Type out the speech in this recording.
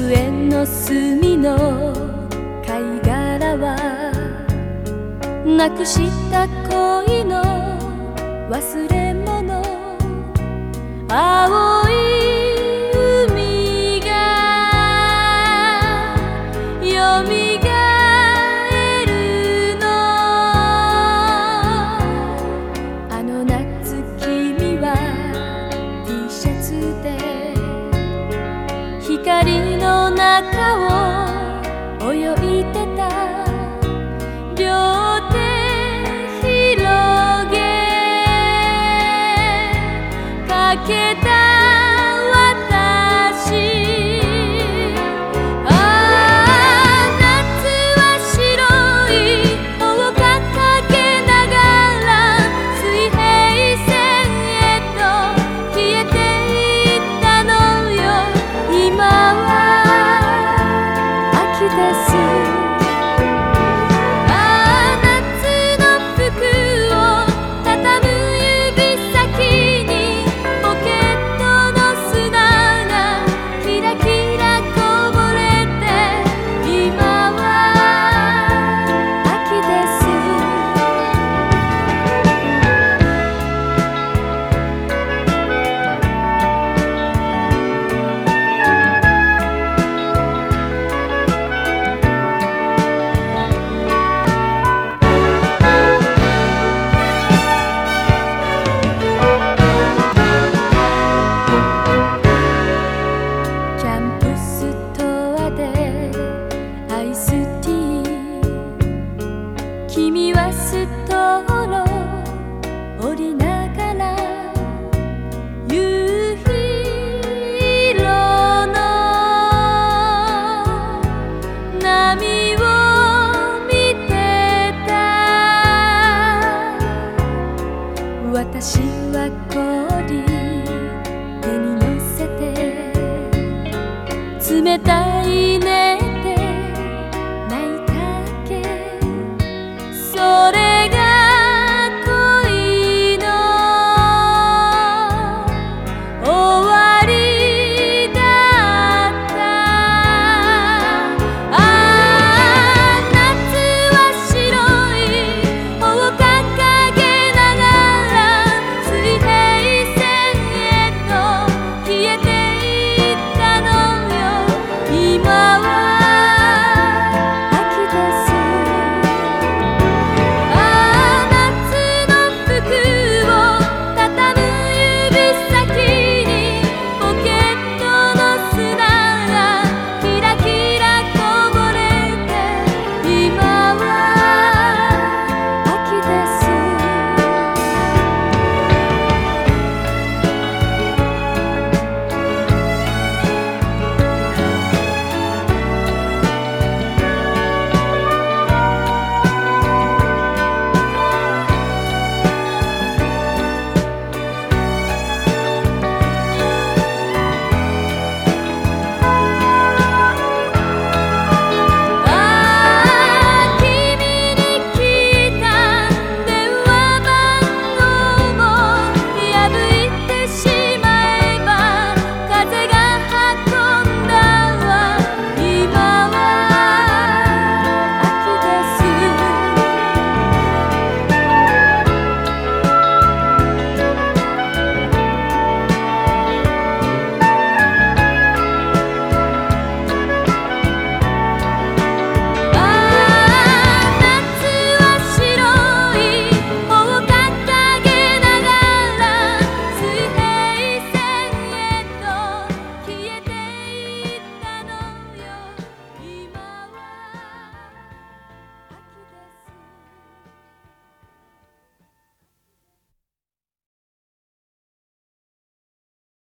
机の隅の貝殻はなくした恋のけた氷手に乗せて冷たい